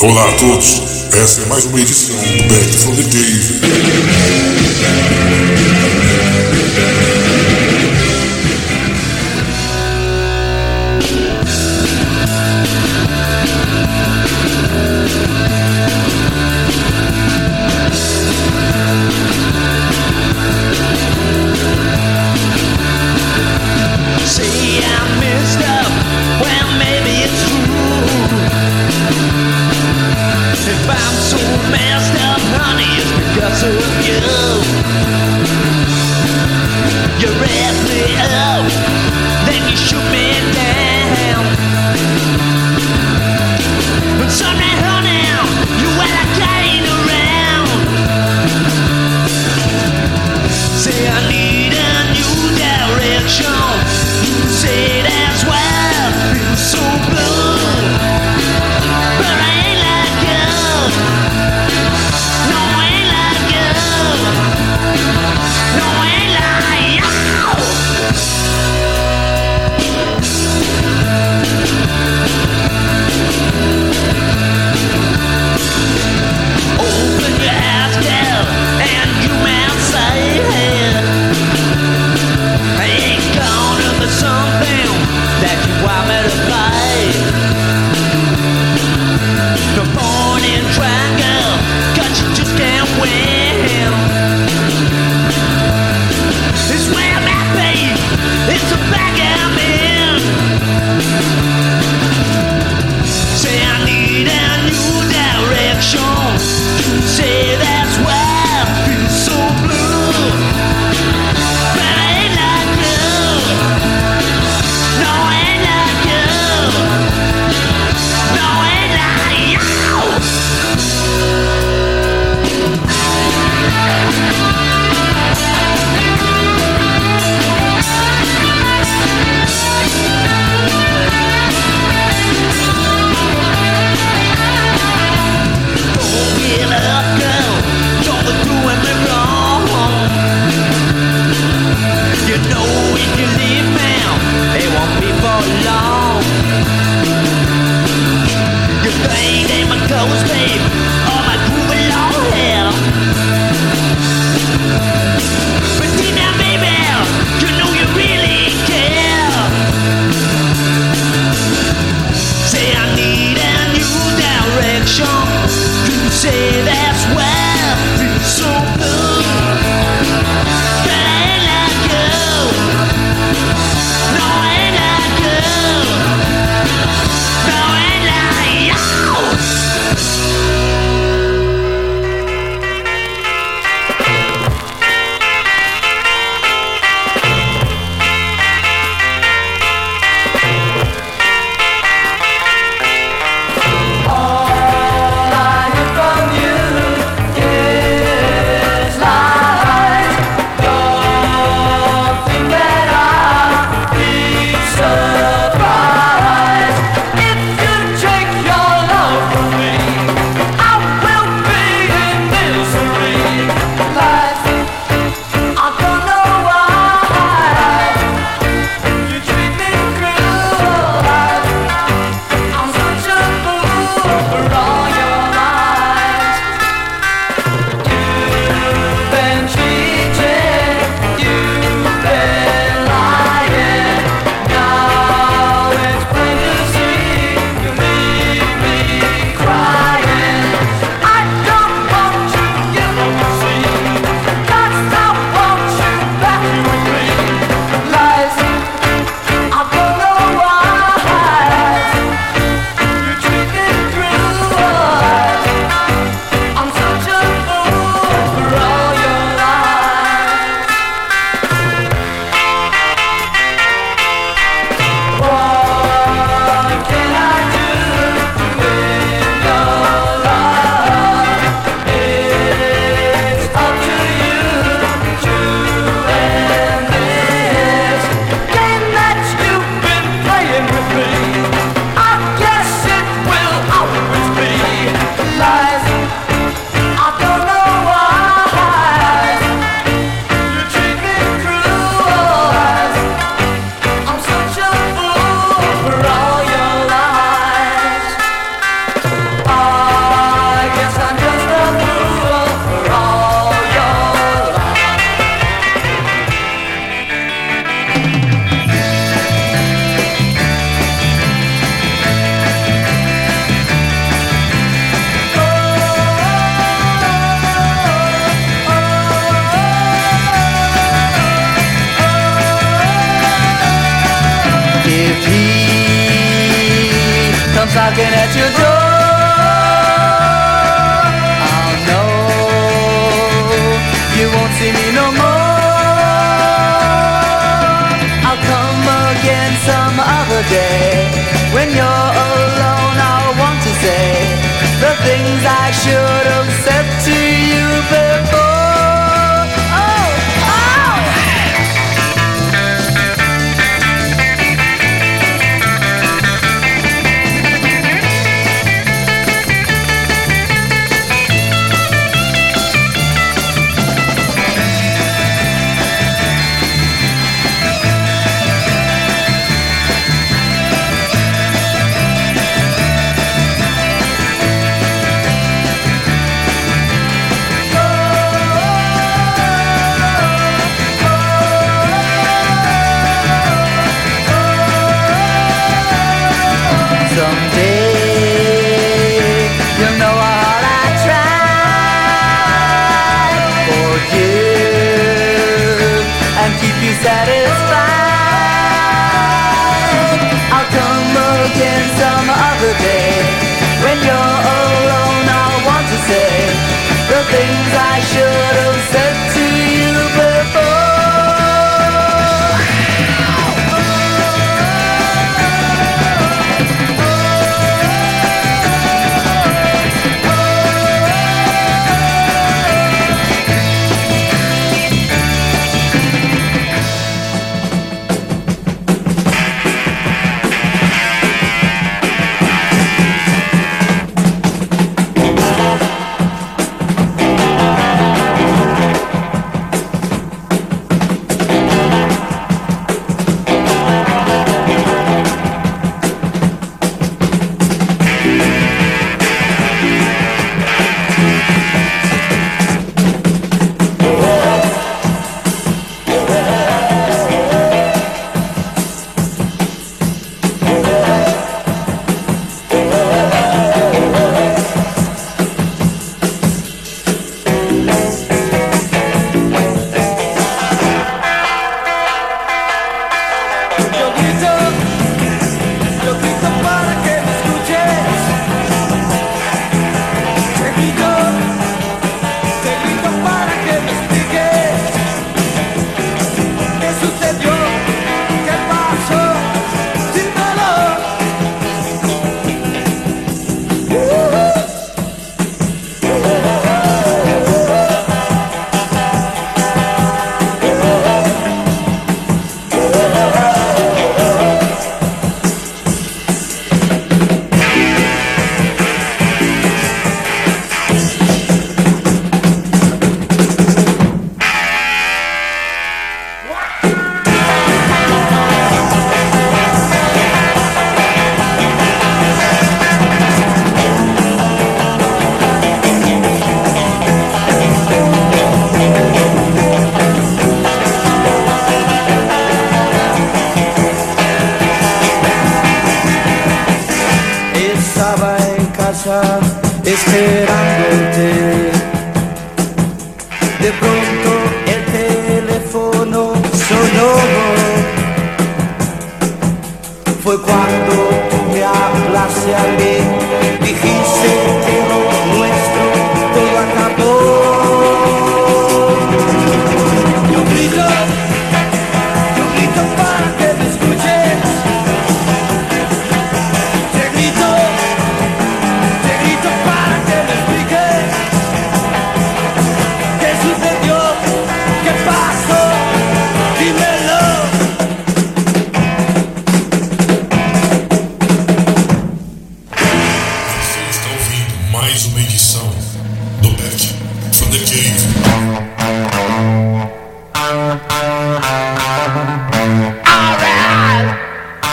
Olá a todos, essa é mais uma edição do Back from the Dave.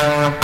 You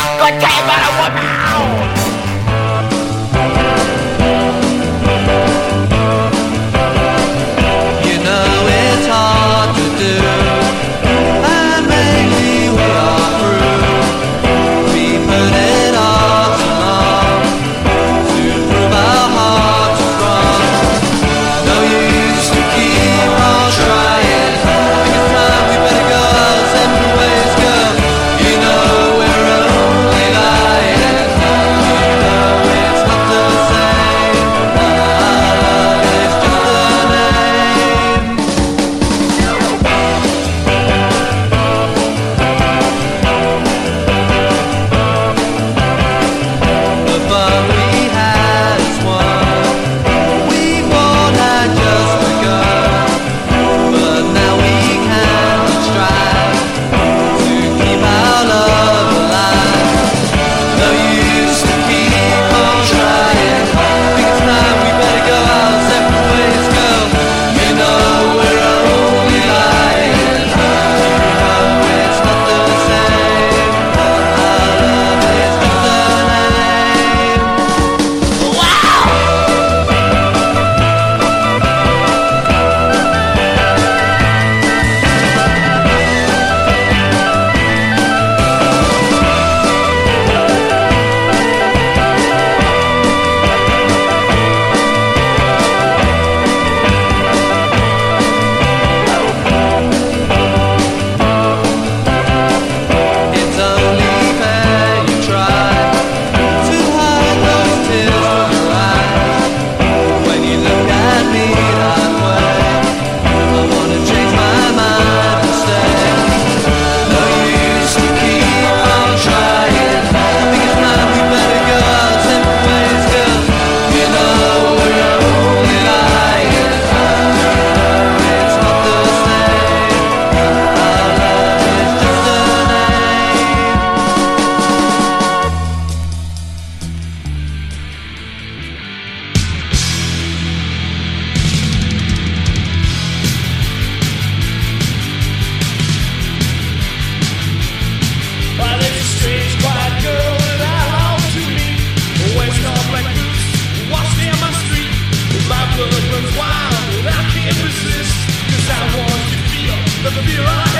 Let me be right.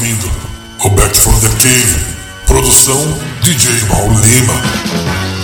Ouvindo Roberto from the Cave, produção DJ Raul Lima.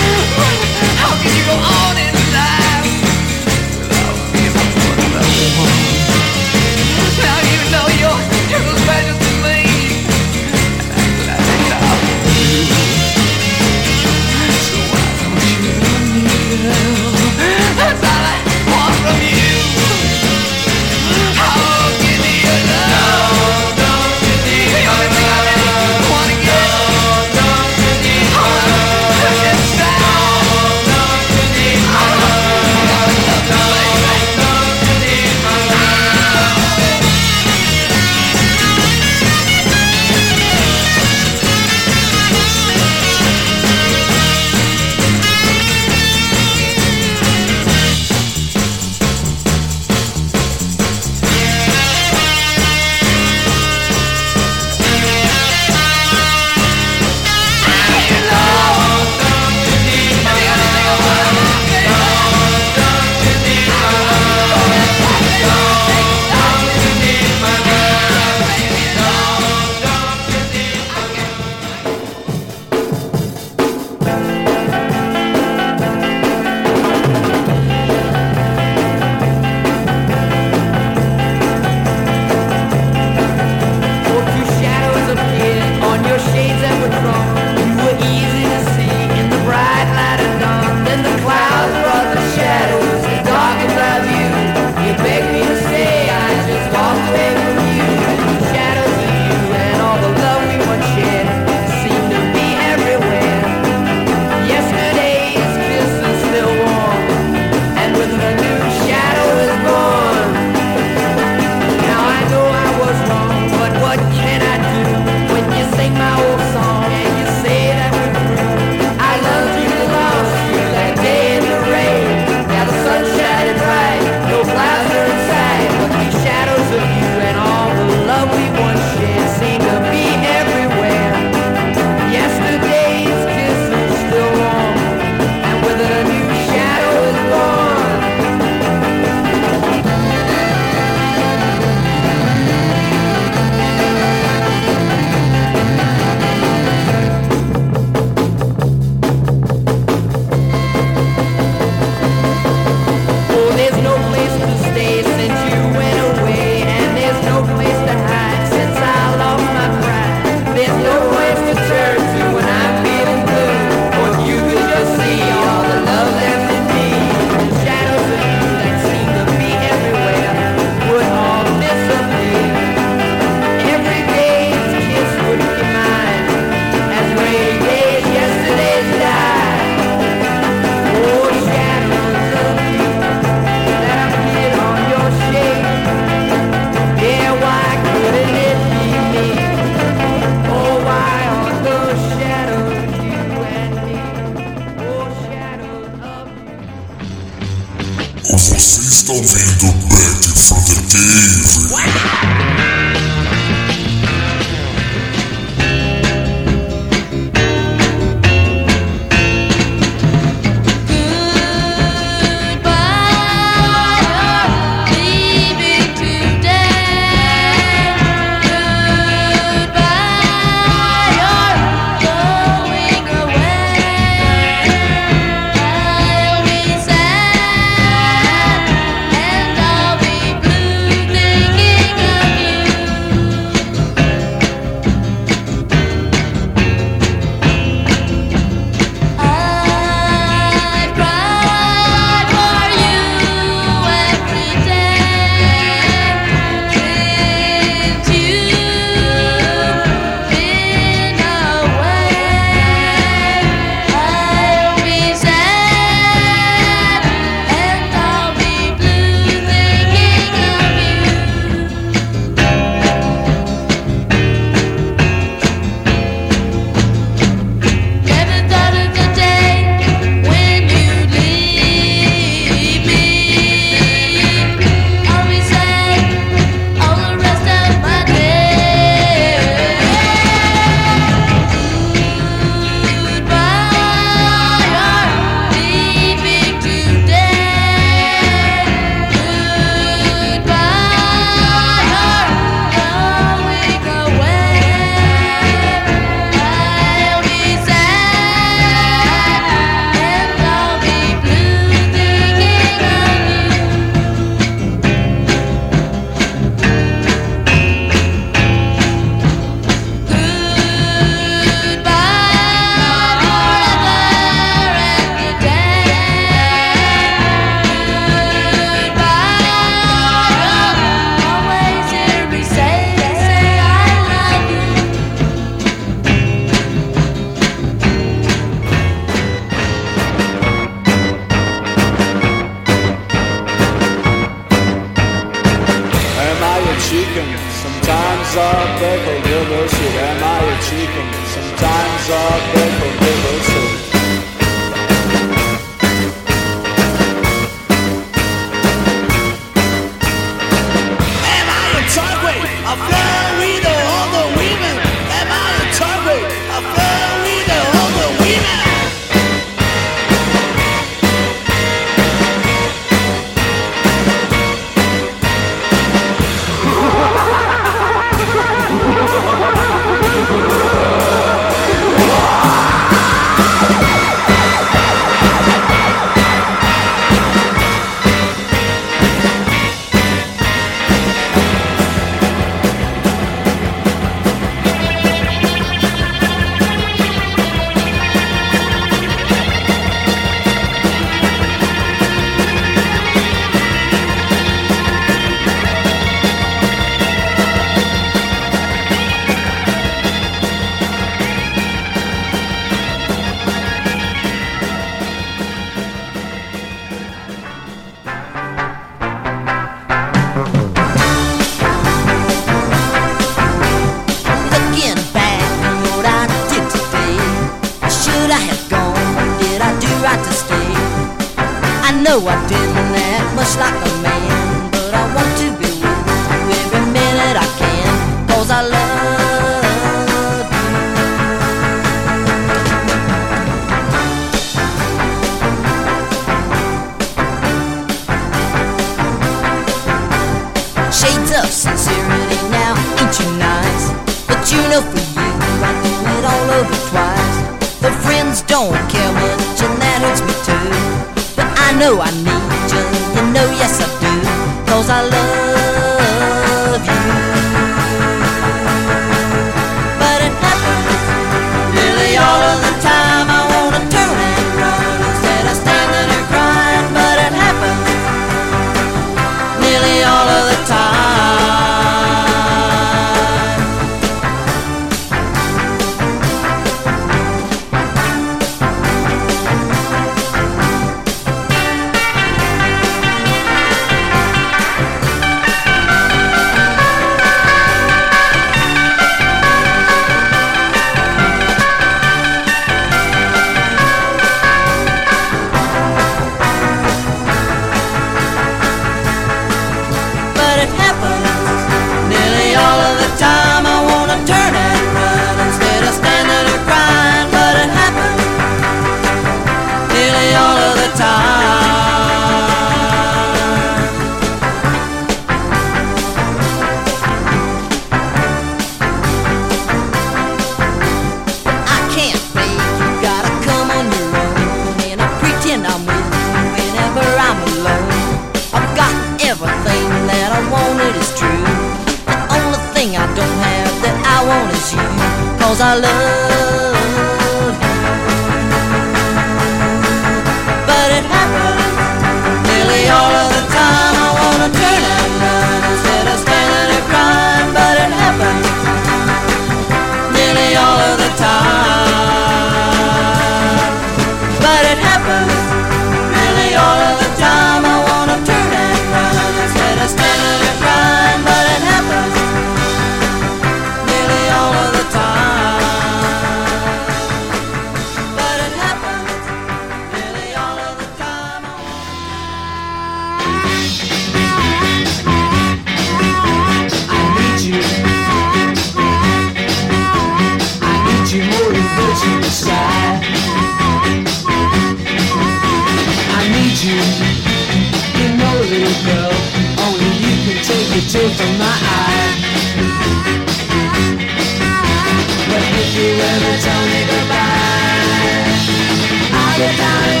goodbye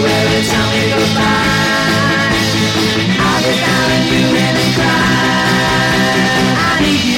I need you.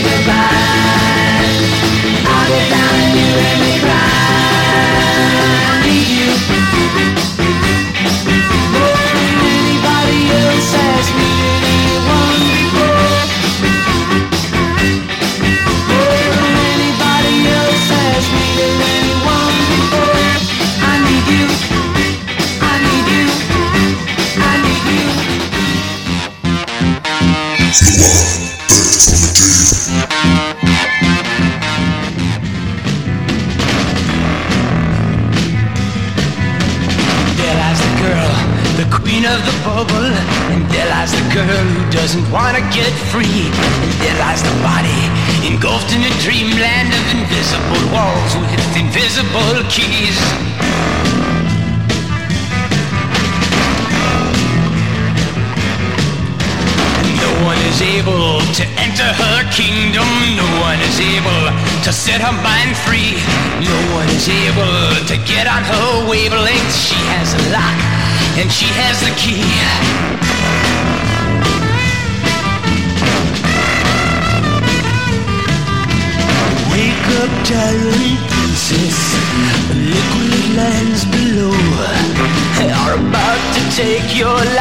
and she has the key. Wake up, darling princess. Liquid lands below are about to take your life.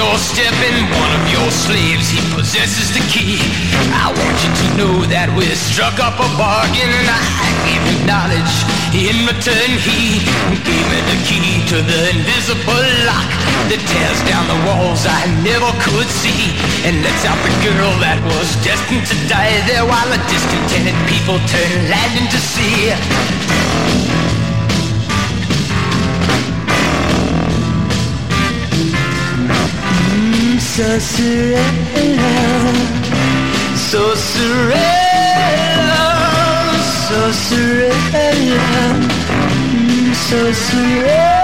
doorstep in one of your slaves. He possesses the key. I want you to know that we struck up a bargain and I gave you knowledge. In return, he gave me the key to the invisible lock that tears down the walls I never could see and lets out the girl that was destined to die there while the discontented people turn land into sea. So surreal, so surreal, so surreal, so surreal.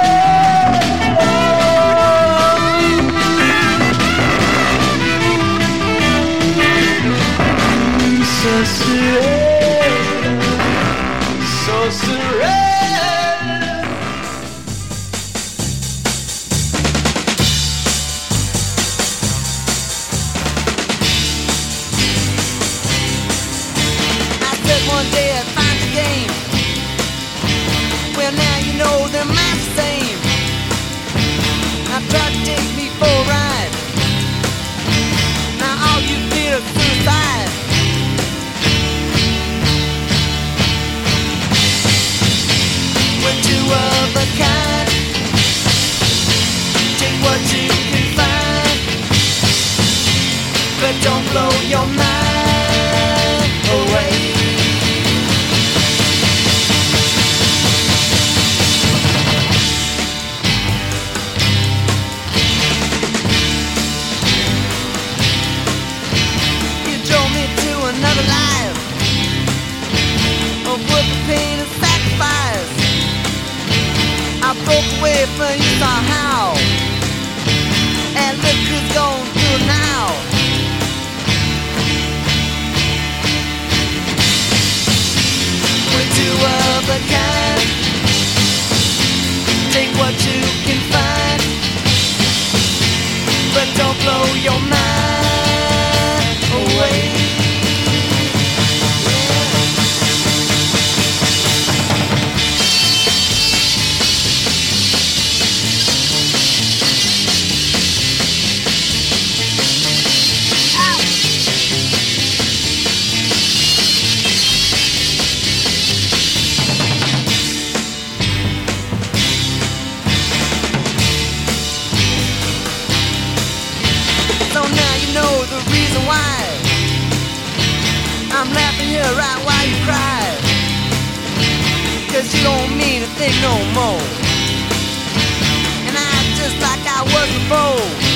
Your away. You drove me to another life of work pain and sacrifice. I broke away from you somehow, and look who's going through now. Of a kind. Take what you can find, but don't blow your mind away. Laughing right while you cry. Cause you don't mean a thing no more. And I just like I was before.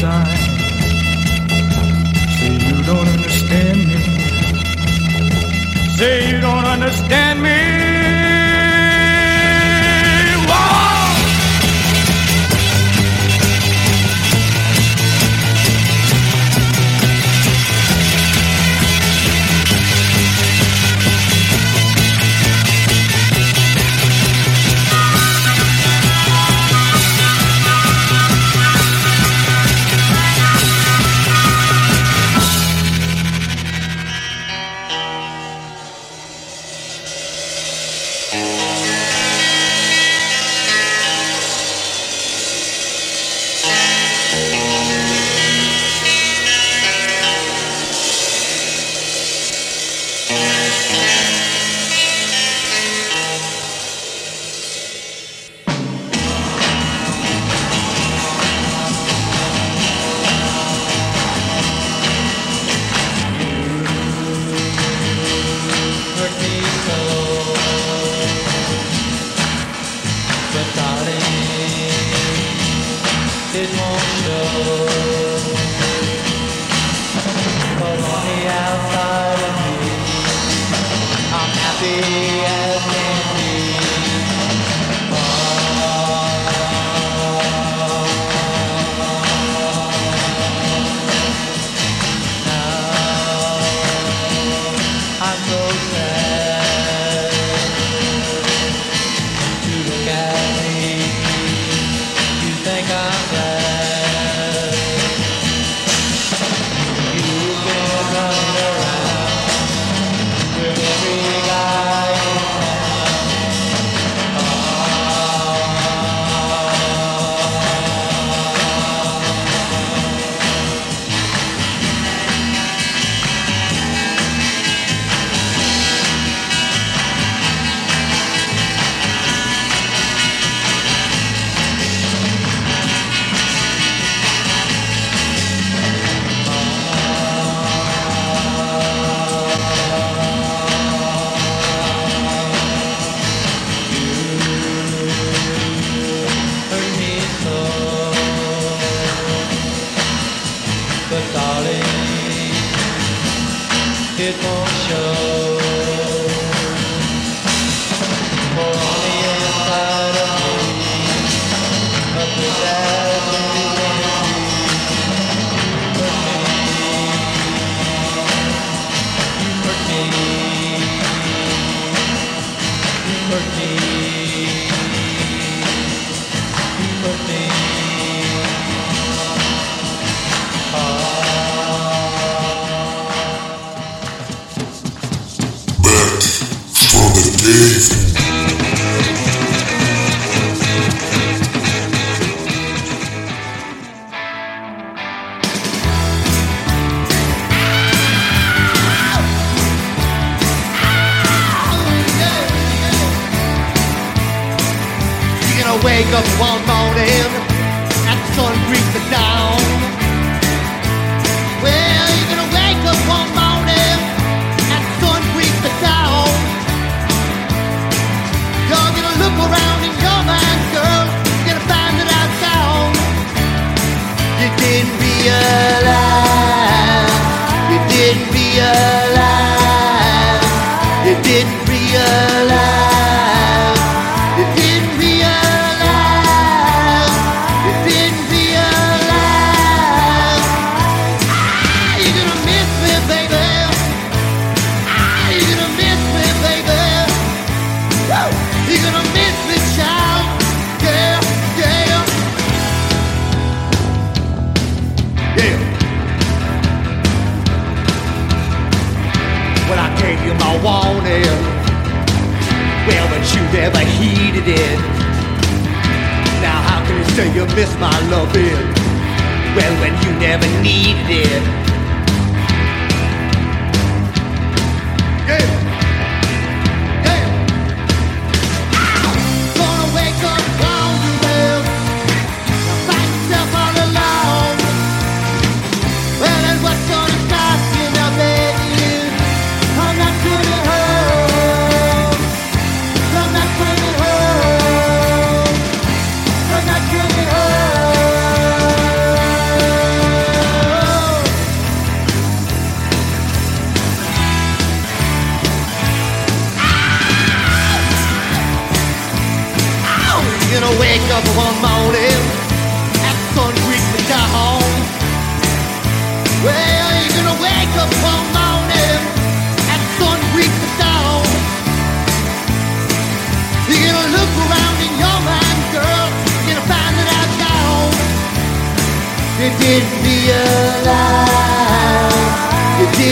side. Say you don't understand me. Say you don't understand me.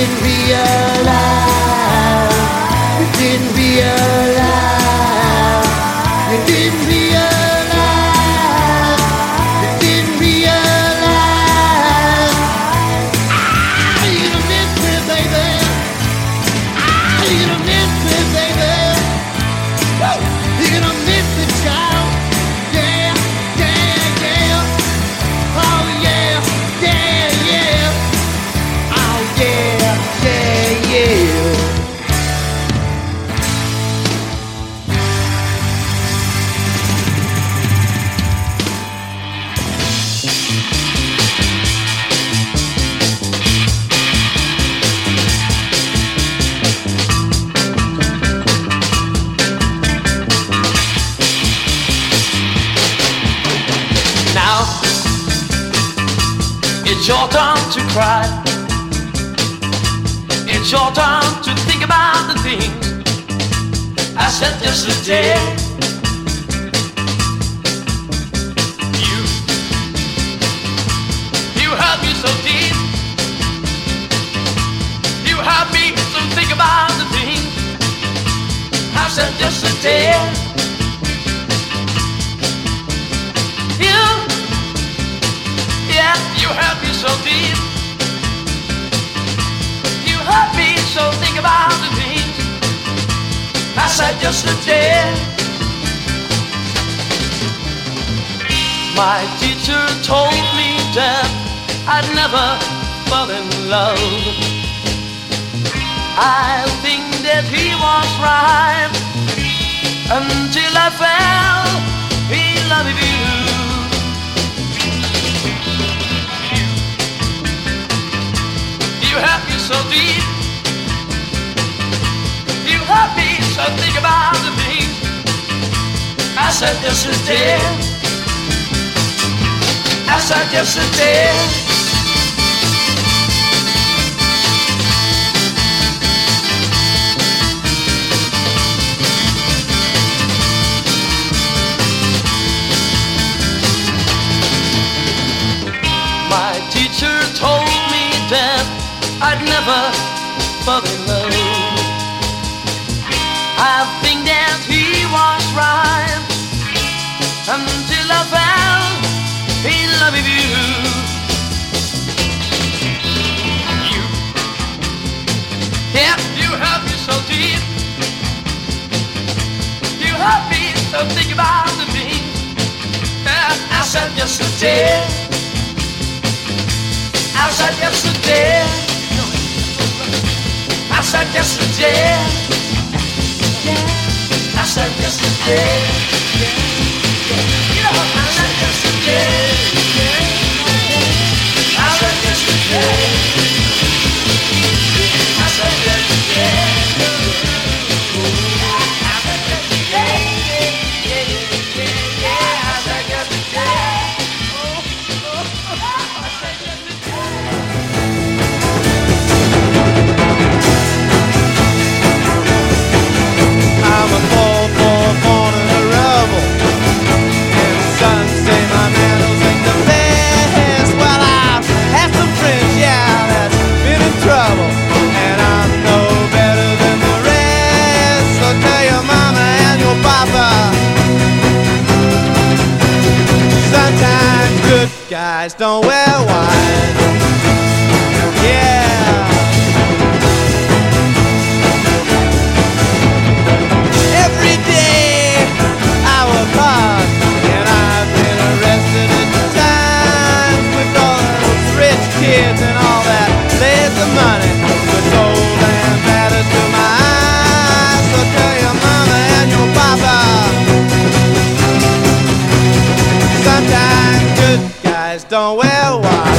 in real so deep. You hurt me, so think about the things I said this is dead. I said this is dead. never fall in love. I think that he was right until I fell in love with you. You, yeah, you hurt me so deep. You hurt me so think about the things that I said yesterday. I said yesterday said yesterday. Yeah. I said yesterday. you. Yeah. You know I said yesterday. you. I said yesterday. you. guys don't wear white. don't wear white.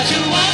No you know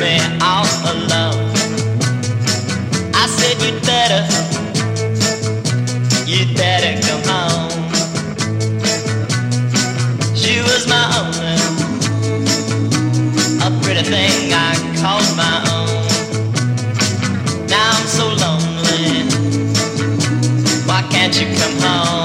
me all alone. I said you better, you better come home. She was my own, a pretty thing I called my own. Now I'm so lonely. Why can't you come home?